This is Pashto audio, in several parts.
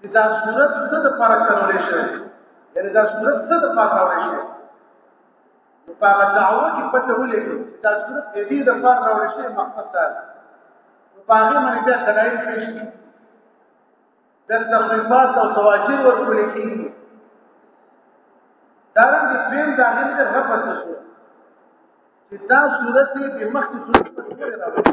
چې دا صورت څه د پاره کولای شي یعنی دا صورت څه د پاره راوړي شي نو په هغه دعوه کې پته ولګي چې دا صورت د دې د پاره راوړي شي مقصد دا نو په هغه باندې بیا دلایل پیش کړي د تخریبات او تواجر ورکول کېږي دا رنګ د فیم د هغې د رفض شو چې دا صورت به مخکې صورت پورې راوړي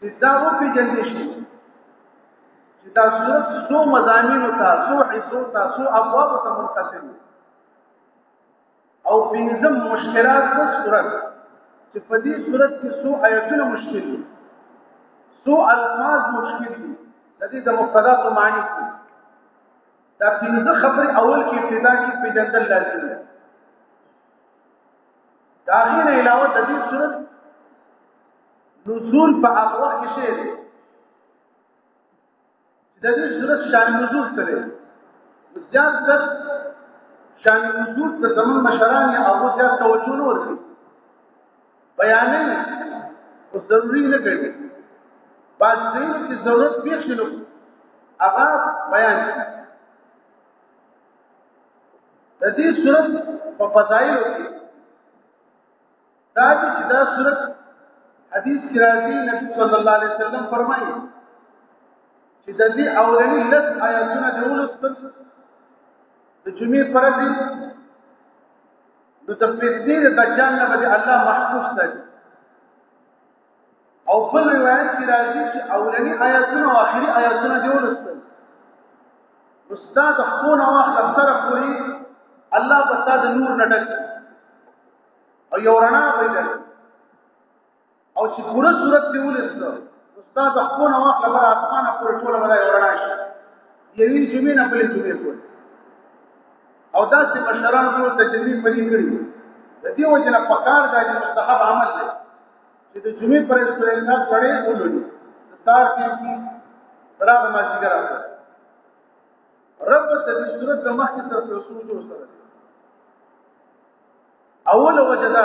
چې دا و پیژندل شي چې دا صورت څو مضامین ته څو حصو ته څو ابواب ته منقسم او پنځه مشکلات د صورت چې په دې صورت کې څو آیتونه مشکل دي څو الفاظ مشکل دي د دې د مبتدا په معنی کې دا پنځه خبرې اول کې ابتدا کې پیژندل لازم دي دا غیر علاوه د دې صورت نزول په هغه وخت کې شي د دې صورت شان نزول سره زیات تر شان نزول ته زمون مشران یا هغه زیات توجه نه ورکړي بیانې او ضروری نه کوي بعض دې چې ضرورت پیښ شي نو هغه بیان شي د دې صورت په فضایل کې دا چې دا صورت حدیث کې راځي نبی صلی الله علیه وسلم فرمایي چې د دې اولنی لس آیاتونه د ولستل د جمعې فرض دي نو د فتنې د دجال نه به الله محفوظ دی او بل روایت کې راځي چې اولنی آیاتونه او آخري آیاتونه دی ولستل استاد خپل واخل سر پوری الله په تا د نور نډک او یو رڼا پیدا او چې پوره صورت دی ولستل استاد خپل واخل بر اسمانه پورې ټول ولا یو رڼا شي یوې جمعې نه بلې جمعې پورې او دا چې مشران ټول د جمعې پرې کړی د دې وجه نه پکار دا چې مستحب عمل دی چې د جمعې پر اسپرین نه پړې ولولي تار کې کی ترا ما ذکر راځي رب د دې صورت د مخکې تر رسول سره اول وجدا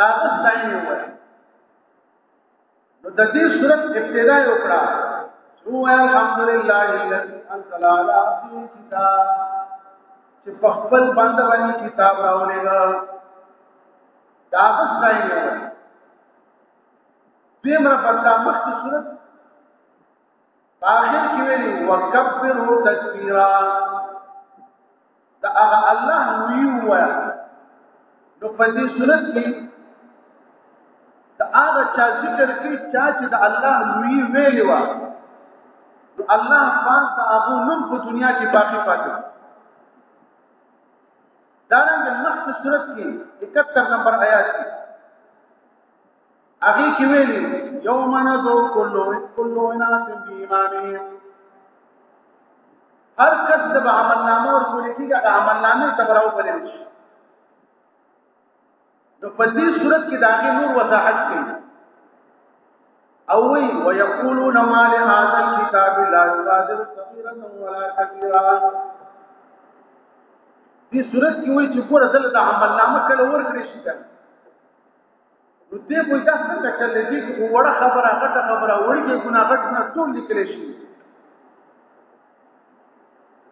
دا د ستاین یو وایي نو د دې صورت ابتدا یو کړه شو الحمدلله الذي انزل على عبده الكتاب چې په خپل باندې باندې کتاب راولې دا دا ستاین یو وایي دې مر په تاسو صورت آخر کې ویلي وکبره تکبیرا دا هغه الله نوی وای نو په دې صورت کې دا هغه چا ذکر کې چا چې د الله نوی ویلی و نو الله پاک دا هغه نوم په دنیا کې باقی پاتې دارنګ مخکې صورت کې 71 نمبر آیات کې هغه کې ویلي یوم نذو کلو کلو ناس بیمانه هر کس د عمل نامه ور کولې کېږي د عمل نامه تبراو بلل شي نو په دې صورت کې دا غي نور وضاحت کوي او وی ويقولون ما لهذا الكتاب لا يغادر صغيرا ولا كبيرا دې صورت کې وی چې ګوره دلته عمل نامه کله ور کړی شي نو دې کوی دا څنګه چلې دي چې وړه خبره غټه خبره وړګي ګناه غټ نه ټول لیکل شي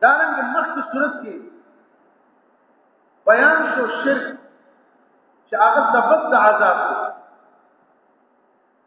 دا رنګ مخکې صورت کې بیان شو شرک چې هغه د بد عذاب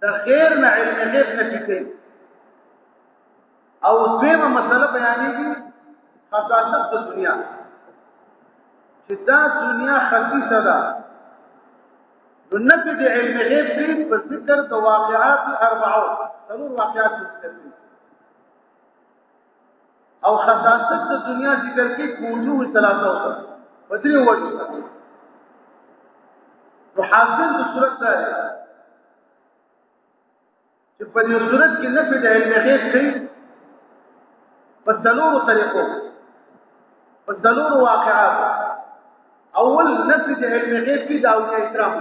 د خیر نه علم غیب نفي کوي او دویمه مسله بیانېږي خصاصت د دنیا چې دا دنیا خصیصه ده نو نفي د علم غیب دی په ذکر د واقعات اربعو ضرور واقعات ذکر دي او خصاصت د دنیا ذکر کې کوجو ثلاثه وته په دې وجه سره نو حاصل د صورت دا دی چې په دې صورت کې نه په دې علم غیب کې په څلورو طریقو په څلورو واقعات اول نفي د علم غیب کې دا او احترام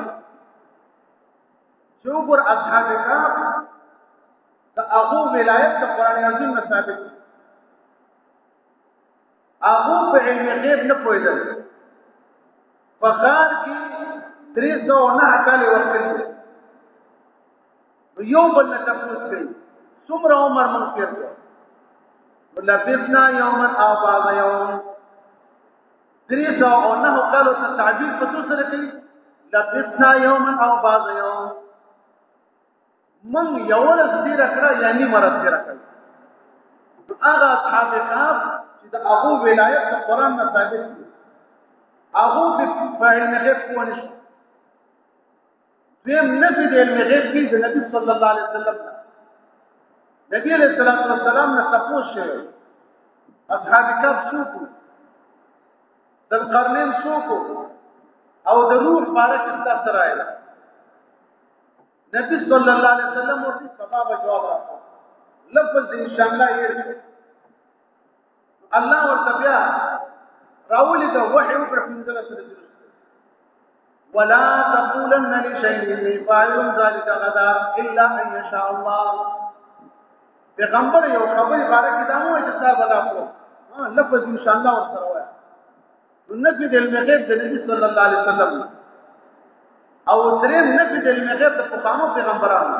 چې وګور اصحاب کهف د هغه ولایت د قران عظیم نه ثابت هغه په علم غیب نه پوهیدل په غار کې درې سو نه کال ورکړي نو یو بل نه تفوس کړي څومره عمر مونږ تیر کړو ولبسنا یوما او بعض یوم درې سو او نه کالو ته تعبیر په څو سره کوي لبثنا یوما او بعض یوم من یو ورځ دې راکړه یعنی مرز دې راکړه هغه اصحاب کاف چې د هغه ولایت د قران نه ثابت دي هغه په فاعل نه کې کوونه دویم نفی د علم غیب کې د نبی صلی الله علیه وسلم نبی علیہ الصلوۃ والسلام نه تاسو شوی اصحاب کف څوک دل قرنین څوک او د روح باره کې تاسو راځي نبی صلی الله علیه وسلم ورته سبب جواب راکړ لفظ ان شاء الله یې الله ورته بیا راولي دا وحي وکړ پنځل سره ولا تقولن لشيء اني فاعل ذلك غدا الا ان يشاء الله پیغمبر یو خبري باره کې دا مو چې تاسو دا کو لفظ ان شاء الله ورته وایي نفي د علم غیب د نبی صلی الله علیه وسلم او درې نفي د علم غیب د پخوانو پیغمبرانو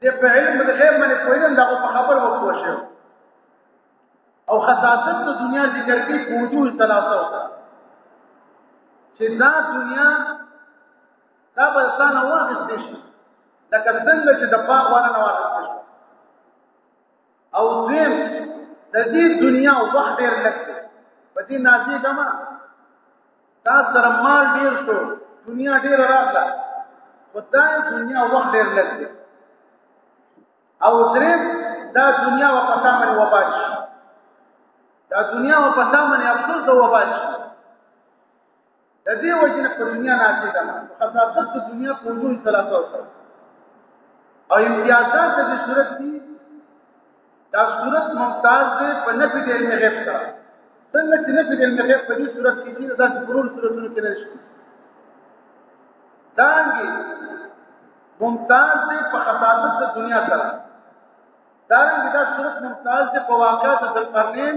دې په علم د غیب باندې پوهیدل دا په خبر و پوه شو او خصاصت د دنیا ذکر کې وجوه ثلاثه وکړه چې دا دنیا دا بل ځان واغستې شي لکه څنګه چې د پاک والا نه واغستې او دویم د دې دنیا وخت ډیر لږ دی په دې نازې کما تا سره مال ډیر شو دنیا ډیر راغله خدای دنیا وخت ډیر لږ دی او دریم دا دنیا و پتا من وباش دا دنیا و پتا من افسوس و وباش د دې وجنه په دنیا ناشې ده خصاصت د دنیا په وجود ثلاثه او امتیازات د صورت دي دا صورت ممتاز دی په نفي د علم غیب سره څنګه چې نفي د علم غیب په دې صورت کې دي دا ضرور صورتونو کې نشي دانګي ممتاز دی په خصاصت د دنیا سره دارنګه دا صورت ممتاز دی په واقعات د قرنین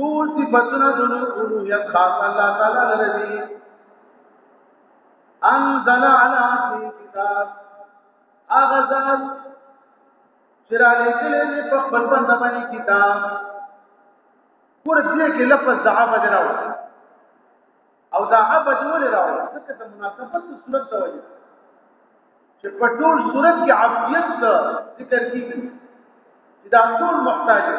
ټول صفاتونه د الوهیت خاص الله تعالی لره دي انزل على عبده کتاب هغه ځان چې را لیکلې دي په خپل بنده باندې کتاب ور دې کې لفظ د عبد راو او دا عبد ولې راو ځکه د مناسبت صورت ته وایي چې په ټول صورت کې عبدیت ذکر کیږي دا ټول محتاج دي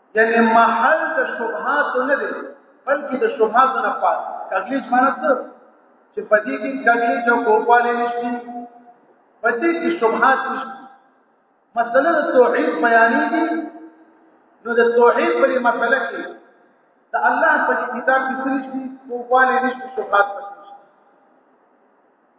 یعنی محل د شبهات نه دی بلکې د شبهات نه پات کګلیج معنی څه چې پدې کې کګلیج او کوپالې نشته پدې کې شبهات نشته مسله د توحید بیانې دي نو د توحید په مسله کې د الله په کتاب کې څه نشته کوپالې نشته شبهات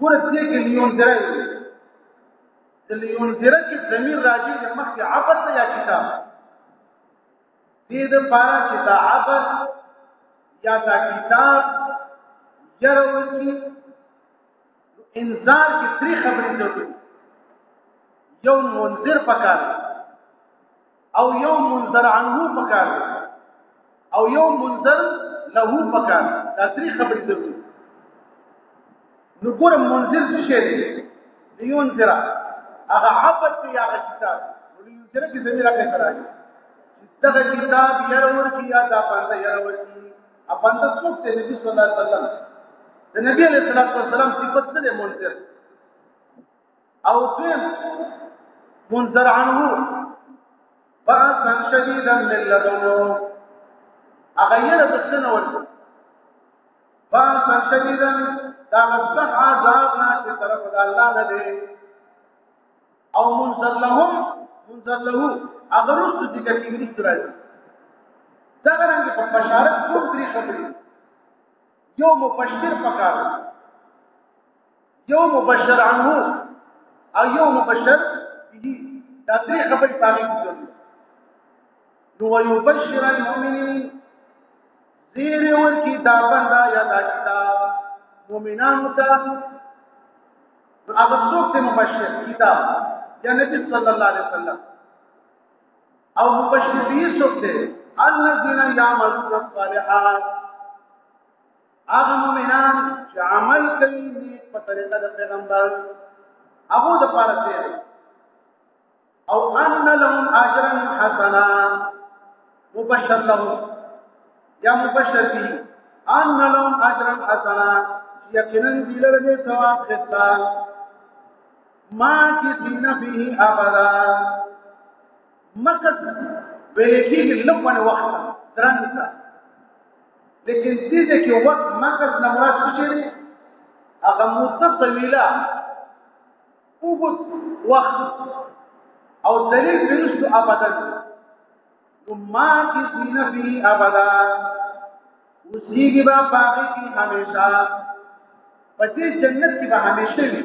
ګوره دې کې لیون درې د لیون درې کې ضمیر راځي د مخکې عبر ته یا کتاب دې د پاره چې دا عبر یا دا کتاب یره ورکی انذار کې درې خبرې ضروري یو منذر پکار او یو منذر عنه پکار او یو منذر له پکار دا درې خبرې درته نو ګور منذر څه شي دی یون ذرا هغه عبد یا هغه کتاب نو یون ذرا کې زميره کې راځي دغه کتاب یره ورکی یا دا باندې یره ورکی اپند څوک ته نبی صلی الله علیه وسلم د نبی علیہ الصلوۃ والسلام صفات څه منذر او دویم منذر عنه بعثا شديدا من لدنه هغه یې د څنګه ورته بعثا شديدا دا مصلح عذاب نه چې طرف د الله نه دی او منذر لهم منذر له هغه رسو دي کې انګلیس راځي دا رنګ په بشارت ټول درې خبرې یو مبشر پکاره یو مبشر عنه او یو مبشر به دا درې خبرې پاږي نو ويبشر المؤمنين زیر ورکی دا بندا یا دا کتاب مومنان تا نو هغه څوک ته مبشر کتاب یا نبی صلی الله علیه وسلم او مبشر به څوک ته الذين يعملون الصالحات هغه مؤمنان چې عمل کوي نیک په طریقه د پیغمبر هغه د پاره تیر او ان لهم اجرا حسنا مبشر لهم یا مبشر دي ان لهم اجرا حسنا یقینا دي له دې ثواب خطا ما کی دین فيه ابدا مکه ویل کېږي لږ وخت درنګ لیکن دې دې کې وخت مقصد نه مراد څه شي هغه مدته طويله اوږد وخت او دلیل ورسته ابدا نو ما کې سینه به ابدا اوسېږي به باغې کې همیشه په دې جنت کې به همیشه وي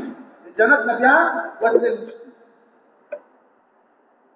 جنت نه بیا وتل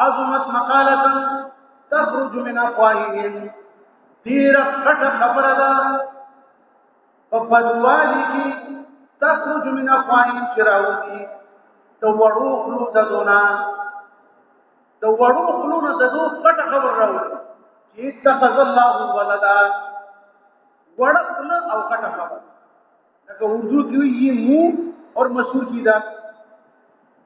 عظمت مقاله تخرج من افواههم ډیر خټ خبره ده په بدوالي کې تخرج من افواههم چراوږي د وړو خلو ددونه د وړو خلو نه ددو خټ خبر راوړي چې تخذ الله ولدا وړ خپل او خټ خبر لکه اردو کې یې مو اور مسور کی دا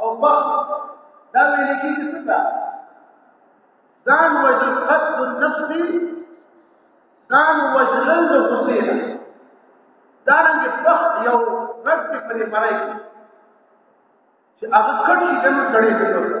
او بخ دا ویل کېږي څه ده ځان وجل قتل النفس ځان وجلل د غصې ده دا رنګ بخ یو رد دی په دې مړی چې هغه کټ شي کنه سړی کوي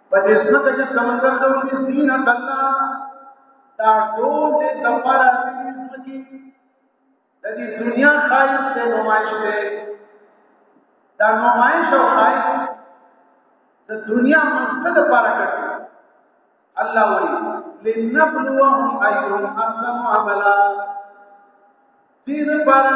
په دې ځمکه چې سمندر ته ورته دینه الله دا ټول دې د پاره ځمکې د دې دنیا خایس ته نمایش ده دا نمایش او خایس د دنیا مقصد لپاره کړی الله وایي لنبلوهم ايهم احسن عملا دې لپاره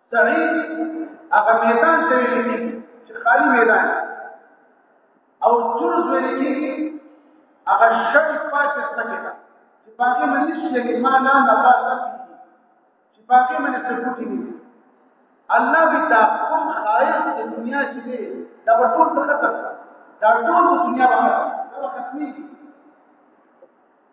تعین هغه میدان ته ویل کېږي چې خالی میدان او جرز ویل کېږي هغه شټ پاتې ځمکې ته چې باقي منې شي لکه ما نه نبات چې باقي منې څه بوټي نه الله به دا کوم خایس د دنیا چې دی دا به ټول ختم دا ټول د دنیا به ختم دا به ختمېږي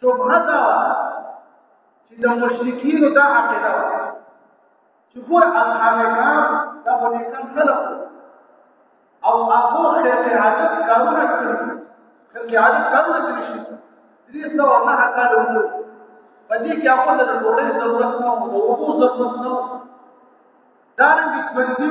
شبهه دا چې د مشرکینو دا عقیده چې ګور اصحاب کرام دا باندې کم خلق او هغه خلق عادت کارونه کړی خلق عادت کارونه کړی شي دې څو نه حقا له وو په دې کې هغه د ډوړې ضرورت نه وو د وو ضرورت نه وو دا رنګ ژوندۍ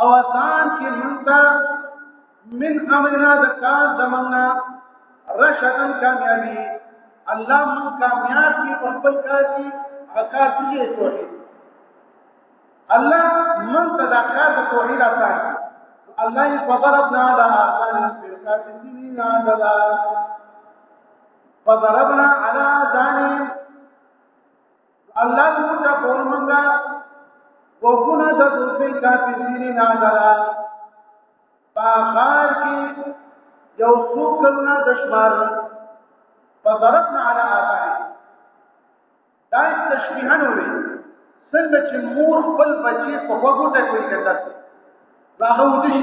او آسان کې منتا من امرنا د کار زمنا رشدن کامیابی الله من کامیاب کی په خپل کار کې اکار کیږي توحید الله من تذکر د توحید آسان الله یې فضربنا على آذان الفرقات سنين عددا فضربنا على آذان الله زموږ د قول منګا وکونه د دوی کافرین نه لرا باغار کې یو څو کلونه د شمار په طرف نه علا آبای دا تشبیها نه وي څنګه چې مور خپل بچي په وګوټه کوي کته هغه ودی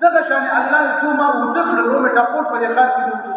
دغه شان الله څو ما ودخل نو مې ټاپور په دې خاص کې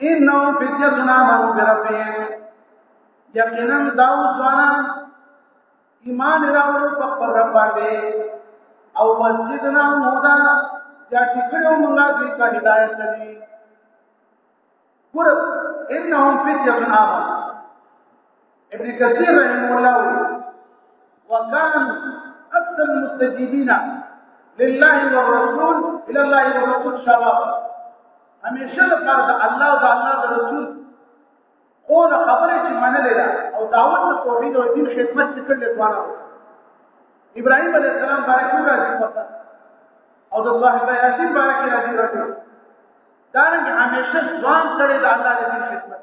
انه فتیتنا مرو بربهم یقینا داو ځوانا ایمان راوړو په خپل رب باندې او وزدنا هدا یا ټکړو مونږه دې کا هدایت دي ګور انهم فتیتنا مرو ابن كثير رحمه الله وكان أكثر المستجيبين لله والرسول إلى الله والرسول شباب هميشه لپاره د الله او د الله د رسول قول خبره چې منلې ده او دعوت ته توحید او دین خدمت چې کړل دواړه ابراهيم عليه السلام بارک راځي پته او د الله بیاتی بارک راځي راځي دا رنګ همیشه ځوان سره د الله د خدمت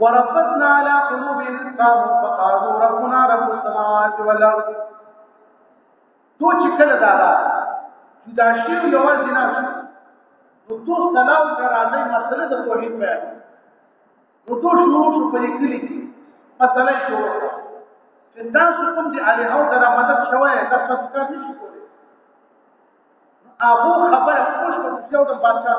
وربطنا على قلوب الاسلام فقالوا ربنا رب السماوات والارض تو چې کله دا دا چې دا شی یو ځل نه نو تو سلام کر راځي مسله د توحید په نو تو شروع شو په کلی کې مسله شروع کړه چې تاسو کوم دی علي هو دا مدد شوی دا څه کار نشي کولی هغه خبره خوش په یو د بادشاہ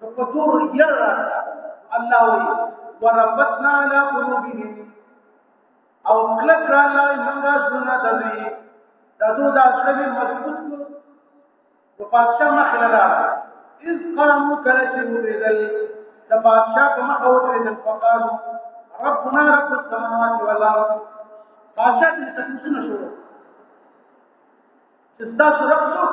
نو په تور ير راځه الله وي وربطنا على قلوبهم او کله کړه الله موږ سنت دوی دغه د اصلي مضبوط کو د پاتشاه مخ لرا اذ قاموا کله چې ودرېدل د پاتشاه په مخ ودرېدل فقال ربنا رب السماوات والارض پاتشاه دې تاسو نه شو چې تاسو رب څوک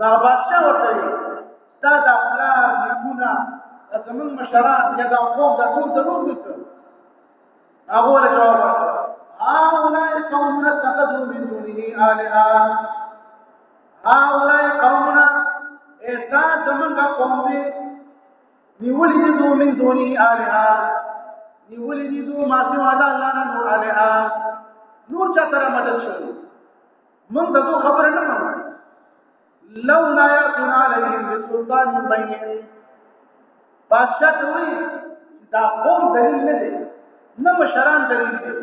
دا بادشاہ ورته وي دا د پلار نیکونه زمون مشران یا دا قوم دا ټول ضرور دي هغه ولا جواب ورکړ هؤلاء قومنا اتخذوا من دونه آلهة هؤلاء قومنا اذا زمون دا قوم دي نیولې دي دوه من دونه آلهة نیولې دي دوه ما سوا الله نه نور آلهة نور چا سره مدد شوی موږ دغه خبره نه کوو لو لا يكون عليهم بسلطان بين بادشاہ ته وی دا قوم دلیل نه دی نه مشران دلیل دی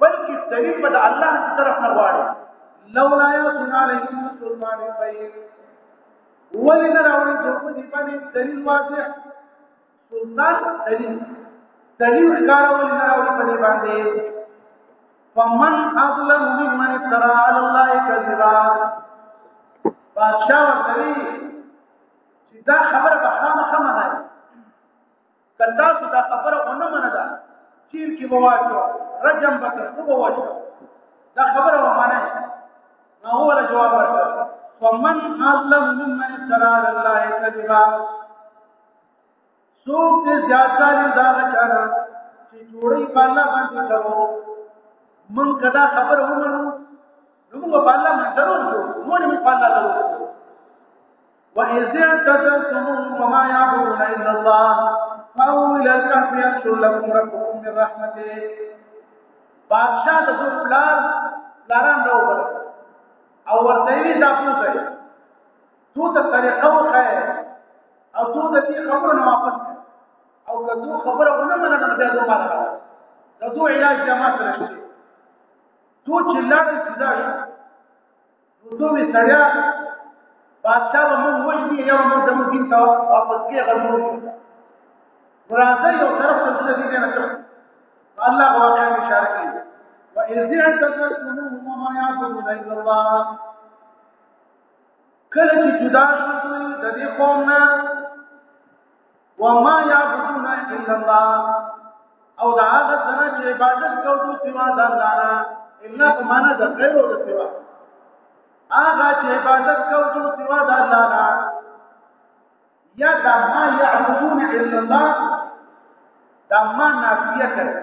بلکې دلیل په الله طرف نه غواړي لو لا يكون عليهم بسلطان بين ولنا راوړي دوی په دې باندې دلیل واضح سلطان دلیل دلیل ښکار ولې نه راوړي په دې باندې فمن اظلم ممن افترا علی الله کذبا بادشاہ ورته چې دا خبره به خامخا منه که تاسو دا خبره ونه منله چیر کې به واچو رجم به تر کوبه واچو دا خبره ومنه نو هو له جواب ورکړه ومن اظلم ممن افترا على الله كذبا څوک دې زیات ظالم دا غچانا چې جوړي په الله باندې درو من کدا خبر ومنو نو موږ په الله باندې درو موږ نه په الله درو وَإِذِ اعْتَزَلْتُمُهُمْ وَمَا يَعْبُدُونَ إِلَّا اللَّهَ فَأَوْوا إِلَى الْكَهْفِ يَنشُرْ لَكُمْ رَبُّكُمْ مِنْ رَحْمَتِهِ بادشاہ د دوه پلار پلاران راوړل او ورته یې دا پوښتنه تو ته طریقه وخای او تو د دې خبرو نه واپس او که تو خبره ونه منل نو بیا زما نه د تو علاج یا ما سره شته تو چې لاړ سیدا شو نو تو وی سړیا بادشاہ به مونږ وژني یا مونږ زموږ دین ته واپس کې غرمو راځي یو طرف ته ځل دي نه څه الله واقعا اشاره کوي وَإِذِ اعْتَزَلْتُمُوهُمْ وَمَا يَعْبُدُونَ إِلَّا اللَّهَ کله چې جدا شو دوی د دې قوم نه وما يعبدون الا الله او دا هغه څنګه چې عبادت کوو سوا د الله نه الا په معنا د غیر او د سوا هغه چې عبادت کوو سوا د الله نه یا دا ما يعبدون الا الله دا ما نافیه کړه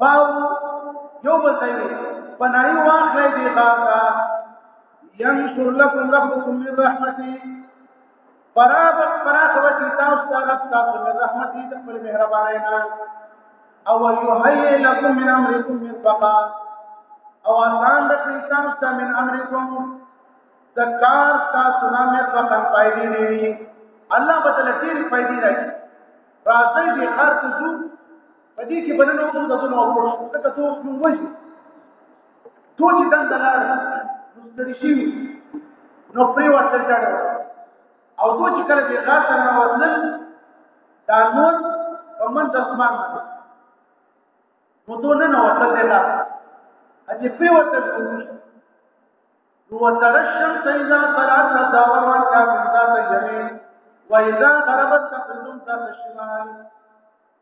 باو یو بل ته وي پناهي واخلې دې غار ته ينشر لكم ربكم من رحمته فراغ فراغ وتی تاسو ته رب تاسو من رحمته د خپل مهربانۍ نه او يهيئ لكم من امركم مرفقا او آسان بکړي تاسو ته من امركم د کار تاسو نه مې په کم پایدې نه وي الله بدل ډېری پایدې راځي راځي دې خرڅ زو په دې کې بلنه وکړو د دوه وکړو ځکه ته اوس نو وځي تو چې دنده لار نو ستړي شي نو پرې ورته ډاډه او تو چې کله دې غار ته نه وتل دا نور په من د اسمان باندې نو تو نه نه وتل دې غار اجې پرې ورته نو وتر الشمس اذا طلعت تدور وكافر ذات اليمين واذا غربت تقدم ذات الشمال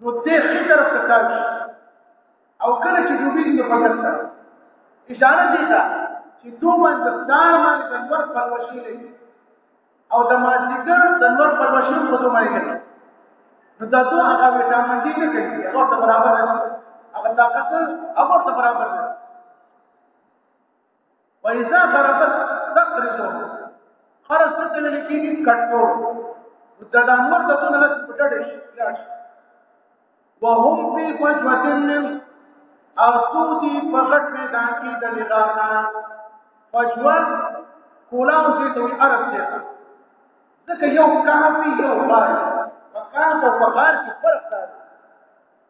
نو دې ښه طرف ته کار شي او کله چې دوی نو په دې سره اشاره دي دا چې دوی باندې ځان باندې د نور پلوشي لري او د مازیګر د نور پلوشي په دوی باندې لري نو دا دوه هغه ویټامین ډي نه کوي هغه ته برابر نه هغه طاقت هغه ته برابر نه وإذا خربت تقرض خرص څه ته ویل کېږي کټکول د دانور د دون هغه په ډډه شي لاړ شي وهم فی فجوه من او سودی په غټ میدان کې د لغانا فجوه کولاو چې ته عرب دی ځکه یو کافي یو غار په کاف او په غار کې فرق دی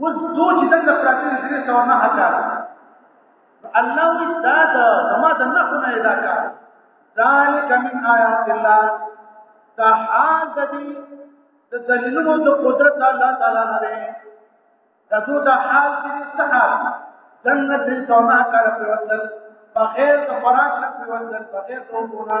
اوس دو چې څنګه پراته دي درې سوه نهه کاله الله وي دا د زما د نهو نه دا کار ذلک من آیات الله دا حال د دې د دلیلونو د قدرت الله تعالی نه دی دا دو دا حال چې سحر جنت درې سوه نهه کاله پرېوتل بغیر د خوراک نه پرېوتل بغیر د اوبو نه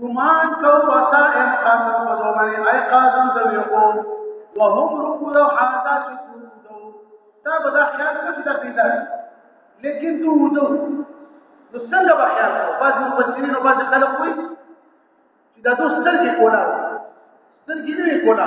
ګمان کو وسا ان قامو په باندې اي قاسم د ویقو وهم رکو او حاضا شکو دو دا به دا خیال کو چې دا پیدا لیکن دو دو نو څنګه به خیال کو بعض مفسرین او بعض خلک وایي چې دا دوه سترګې کولا سترګې نه کولا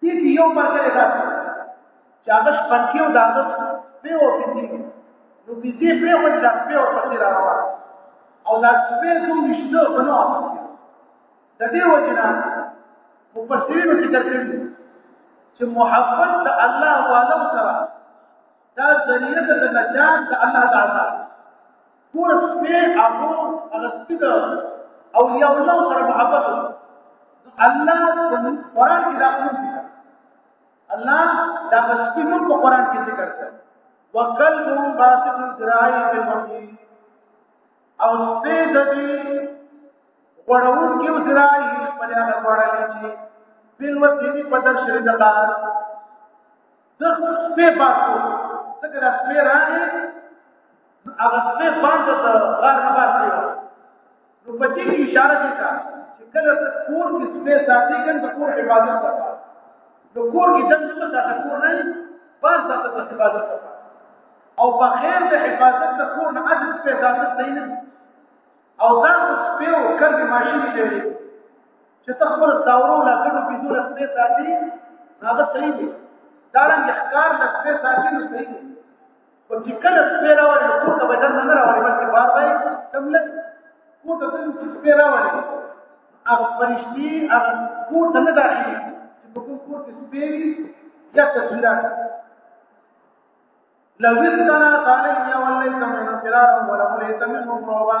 دې کې یو مرګ ده چې هغه شپنکی او داغه په او پېږي نو بيزي په او د په او پسې را روان او دا سپه کوم نشته بنو اپس د دې وجنه مفسرین ذکر کوي چې محبت د الله والو سره دا ذریعہ د نجات د الله تعالی ټول سپه هغه هغه سپید او یو نو سره محبت الله په قران کې دا کوم ذکر الله دا سپین په قران کې ذکر کړ وقلب باسط ذراعی بالوحید او سپه د دې وړون کې ذراعی په لاره وړل چې بالوحید په درشل د بار د سپې باسو څنګه د سپې راغې هغه سپې باندې د غار نه بار کړو نو په دې اشاره دي کا چې کله ته کور کې سپې ساتي کله د کور حفاظت وکړه نو کور کې دم څه د کور نه باز د حفاظت وکړه او په خیر د حفاظت د کور نه اجازه په حفاظت دی او دا سپیو کړي ماشین دی چې ته خپل داورو لا ګډو بيزو له سپې ساتي هغه صحیح دی دا رنګ ښکار له سپې ساتي نو صحیح دی او چې کله سپې راوړي نو کوټه به درنه نه راوړي بلکې بار به تملې کوټه ته چې سپې راوړي هغه فرشتي هغه کوټه نه داخلي چې په کوم کوټه سپې یا تصویرات لو استنا عليهم وليت منهم فرارا ولمليت منهم رعبا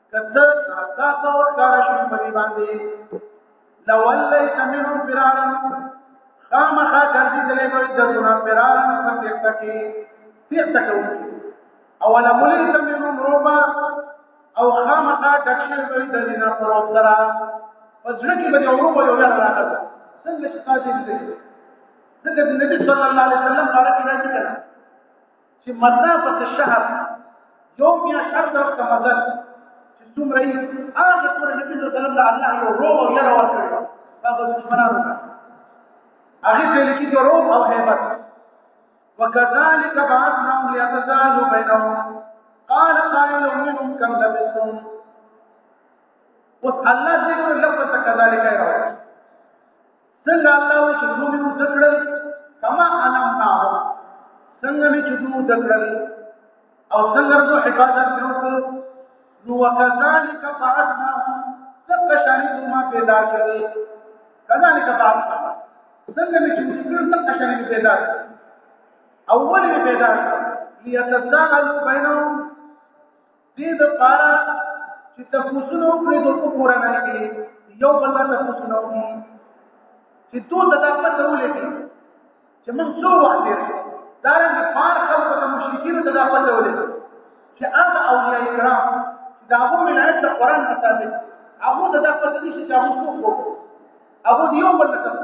کته دا څور کار شي په دې باندې لولیت منهم فرارا خامخا ګرځي دلې کوي د سنا فرارا سم یکتا کې تیخته کوي او لولیت منهم روبا او خامخا ډکشي کوي د دینه پر اوپرا پزړه کې به اوروبا یو لار راغله څنګه چې تاسو دې دغه نبی صلی الله علیه وسلم بارک راځي کړه چې مسافه الشهر یو بیا شر طرف ته مزل چې څومره یې هغه پورې نبی صلی الله علیه وسلم له الله یو روح او یره ورکړي هغه دشمنانو ته هغه ته لیکي چې روح او هیبت وكذلك بعثناهم ليتساءلوا بينهم قال قائل منهم كم لبثتم اوس الله ذکر لفظ كذلك راوړي څنګه الله وی چې دوی مو ذکرل کما علم ناو څنګه می چې دوی ذکرل او څنګه دوی حفاظت وکړ نو وکذالک بعثنا څنګه شانی دوی ما پیدا کړی کذالک بعثنا څنګه می چې ذکر څنګه شانی پیدا کړی اول می پیدا کړی ليتساءلوا بينهم دې د پاره چې تاسو نو پرې د کوپورا نه کې یو بل نه تاسو نو کې چې دوی د دغه ته ولګي چې موږ څو وخت تیر شو دا رنګ پار خلکو ته مشرکین ته دا پته ولګي چې هغه اولیاء کرام چې دا هغه ولایت د قران نه ثابت هغه د دغه ته نشي چې هغه څوک هغه یو بل نه تاسو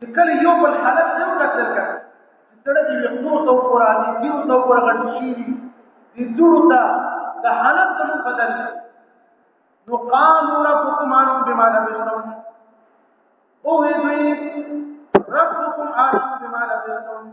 چې کله یو بل حالت یو کتل کړ چې سره دې وختو ته وګوره دې کیو ته وګوره غټ شي دې جوړ ته د حالت ته بدل نو قالوا ربكم عالم بما لبثتم او دوی ربكم عالم بما لبثتم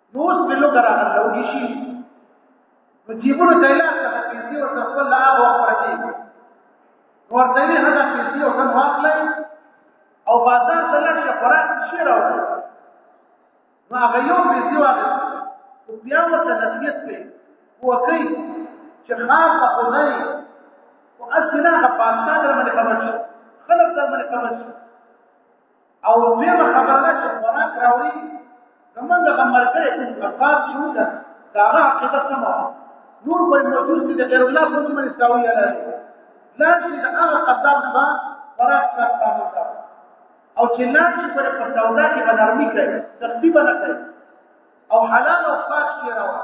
نو اوس په لوګ راغله وږي شي نو جیبونو ته یې لاس کړه پیسې ورته خپل له هغه وخت ورکې نو ورته یې هغه پیسې او ځان واخلئ او بازار ته لاړ شه خوراک شي راوړي نو هغه یو پیسې واخلي خو بیا ورته نصیحت کوي وکړي چې خاص خدای او اصلي نه هغه بادشاه در باندې خبر شي خلک در باندې خبر شي او دیم خبره ده چې خوراک راوړي زمونږ د مرګره کوم فساد شروع ده دا هغه عقیده سمه نور کوئی موجود دي د غیر الله په نوم باندې ساوي نه لري لار چې د هغه قدام نه با خوراک سره او چې لار چې پر پر سودا کې بنرمي کوي سختی بنه کوي او حلال او پاک شي راوړي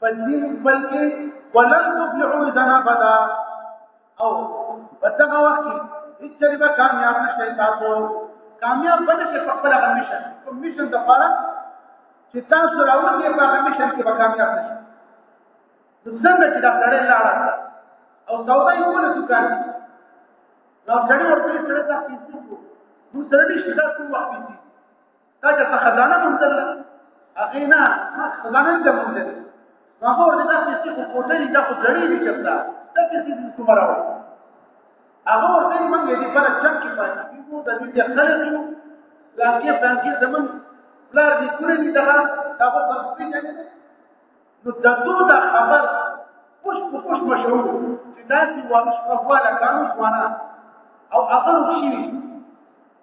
فلدين بلکې ولن تفلحوا اذا ابدا او بدغه وخت هیڅ به کامیاب نشئ تاسو کامیاب بنشئ په خپل همیشه کوم میشن د پاره چې تاسو راوځي په همیشه کې به کامیاب نشئ څنګه چې دا سړی لاړ او سودا یې کوله دکان نو سړی ورته سره تاسو موږ سره نشته دا کوم وخت دي دا چې په خزانه مونتل هغه نه خزانه دې مونتل ما خو ورته دا چې خو کوټه دې دا خو ځړې دې چرتا دا چې دې کوم راو هغه ورته مونږ دې پر چک کې پاتې یو د دې خلک دا کې څنګه زمون لار دې کړې دې دا دا په څه کې نو د دوه دا خبر خوش په خوش مشهور چې دا چې وامش په والا قانون ونه او اثر شي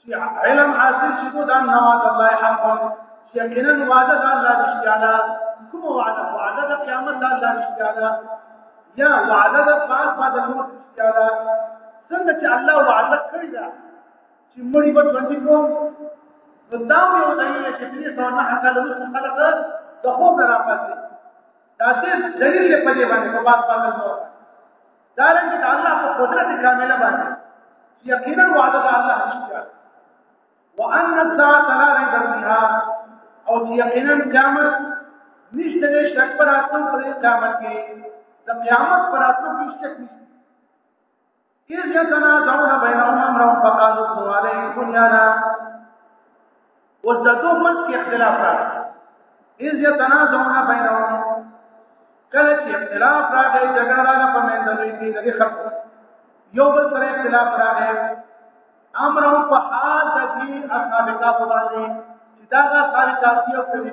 چې علم حاصل شي کو دا نه وعده الله حق یقینا وعده دا الله رښتیا ده کوم وعده وعده د قیامت دا الله رښتیا ده یا وعده د پاس بعد الموت رښتیا ده څنګه چې الله وعده کړی ده چې مړی به باندې کوم نو دا یو دلیل چې دې څو نه حق له خلق د خوب راپاتې دا دې دلیل په دې باندې په بعد بعد الموت دا رنګ د الله په قدرت کامله باندې یقینا وعده د الله حقیقت وان الساعه لا ريب فيها او یقینا قیامت نشته له شک پر اتو پر قیامت کې د قیامت پر اتو کې شک نشته اذ يتنازعون بينهم امرهم فقالوا ابنوا عليه بنيانا اوس د دوه منځ کې اختلاف راغی اذ يتنازعون بينهم کله چې اختلاف راغی جګړه راغله په منځ دوی کې د خلق یو بل سره اختلاف راغی امر په حال د دې اصحاب کاف باندې چې دا اصحاب کاف یو کړی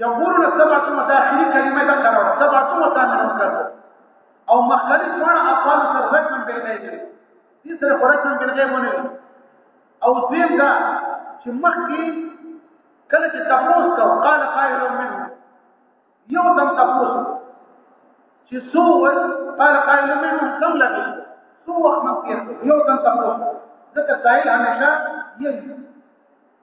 یقولون سبعه ثم داخلي کلمه ده کړو سبعه ثم ثامنون کړو او مختلف ډول اقوال سره رقم به نه دي دې سره رقم به نه مونږ او دیم دا چې مخکې کله چې تفوس کو قال قائل منه یو تم تفوس چې سو قال قائل منه کم لګي سو وخت مخکې یو تم تفوس ځکه سائل همیشه یې